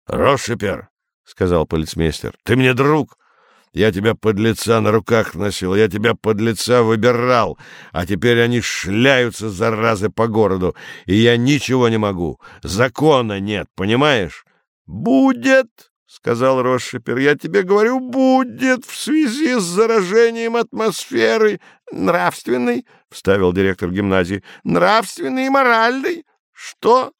— Рошипер, — сказал полицмейстер, — ты мне друг. Я тебя под лица на руках носил, я тебя под лица выбирал, а теперь они шляются, заразы, по городу, и я ничего не могу. Закона нет, понимаешь? — Будет, — сказал Росшипер, — я тебе говорю, будет в связи с заражением атмосферы нравственной, — вставил директор гимназии, — нравственной и моральной. Что?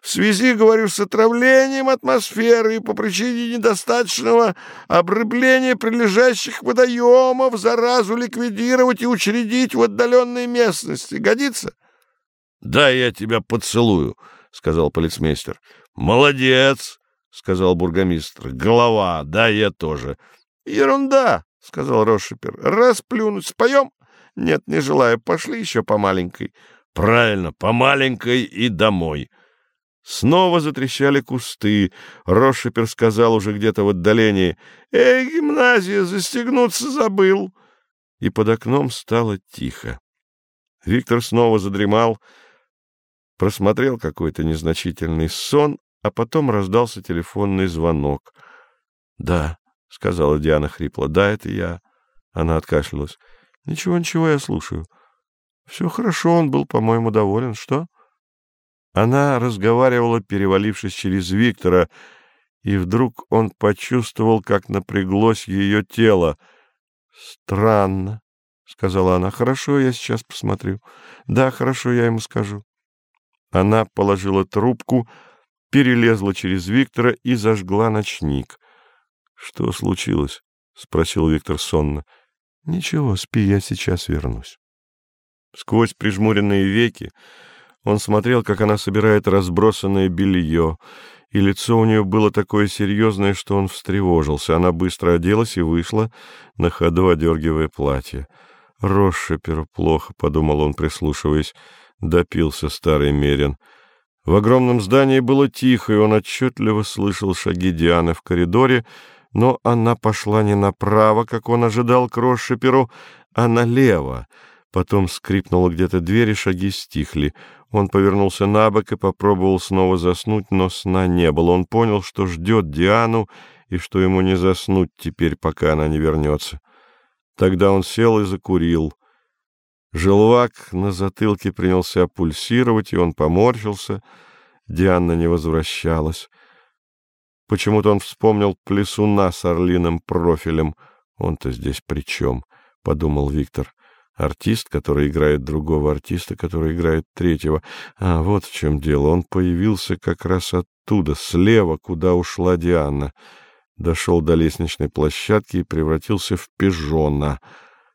В связи, говорю, с отравлением атмосферы и по причине недостаточного обрыбления прилежащих водоемов заразу ликвидировать и учредить в отдаленной местности. Годится? — Да, я тебя поцелую, — сказал полицмейстер. — Молодец, — сказал бургомистр. — Голова, да, я тоже. — Ерунда, — сказал Рошипер. — Расплюнуть споем? — Нет, не желаю. Пошли еще по маленькой. — Правильно, по маленькой и домой. Снова затрещали кусты. Рошипер сказал уже где-то в отдалении. «Эй, гимназия, застегнуться забыл!» И под окном стало тихо. Виктор снова задремал, просмотрел какой-то незначительный сон, а потом раздался телефонный звонок. «Да», — сказала Диана хрипло, — «да, это я». Она откашлялась. «Ничего, ничего, я слушаю». «Все хорошо, он был, по-моему, доволен. Что?» Она разговаривала, перевалившись через Виктора, и вдруг он почувствовал, как напряглось ее тело. «Странно», — сказала она. «Хорошо, я сейчас посмотрю. Да, хорошо, я ему скажу». Она положила трубку, перелезла через Виктора и зажгла ночник. «Что случилось?» — спросил Виктор сонно. «Ничего, спи, я сейчас вернусь». Сквозь прижмуренные веки он смотрел, как она собирает разбросанное белье, и лицо у нее было такое серьезное, что он встревожился. Она быстро оделась и вышла, на ходу одергивая платье. «Росшиперу плохо», — подумал он, прислушиваясь. Допился старый Мерин. В огромном здании было тихо, и он отчетливо слышал шаги Дианы в коридоре, но она пошла не направо, как он ожидал к Росшиперу, а налево. Потом скрипнула где-то дверь, и шаги стихли. Он повернулся на бок и попробовал снова заснуть, но сна не было. Он понял, что ждет Диану и что ему не заснуть теперь, пока она не вернется. Тогда он сел и закурил. Желвак на затылке принялся пульсировать, и он поморщился. Диана не возвращалась. Почему-то он вспомнил плесуна с орлиным профилем. Он-то здесь при чем? — подумал Виктор. Артист, который играет другого артиста, который играет третьего. А вот в чем дело. Он появился как раз оттуда, слева, куда ушла Диана. Дошел до лестничной площадки и превратился в пижона.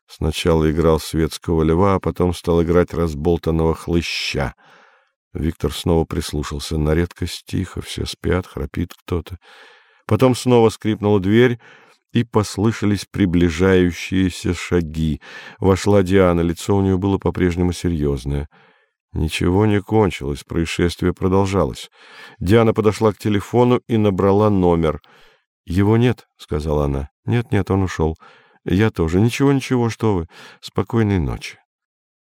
Сначала играл светского льва, а потом стал играть разболтанного хлыща. Виктор снова прислушался. На редкость тихо, все спят, храпит кто-то. Потом снова скрипнула дверь, и послышались приближающиеся шаги. Вошла Диана, лицо у нее было по-прежнему серьезное. Ничего не кончилось, происшествие продолжалось. Диана подошла к телефону и набрала номер. «Его нет», — сказала она. «Нет-нет, он ушел. Я тоже. Ничего-ничего, что вы. Спокойной ночи».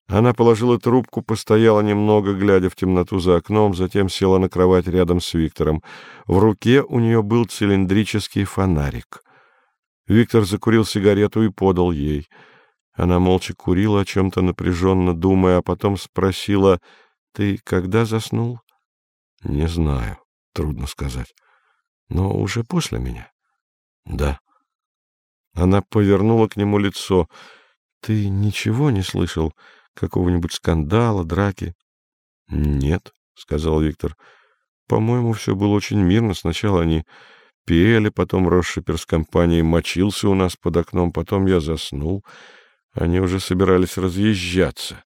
Она положила трубку, постояла немного, глядя в темноту за окном, затем села на кровать рядом с Виктором. В руке у нее был цилиндрический фонарик — Виктор закурил сигарету и подал ей. Она молча курила, о чем-то напряженно думая, а потом спросила, «Ты когда заснул?» «Не знаю, трудно сказать. Но уже после меня?» «Да». Она повернула к нему лицо. «Ты ничего не слышал? Какого-нибудь скандала, драки?» «Нет», — сказал Виктор. «По-моему, все было очень мирно. Сначала они пели, потом Рошипер с компанией мочился у нас под окном, потом я заснул. Они уже собирались разъезжаться.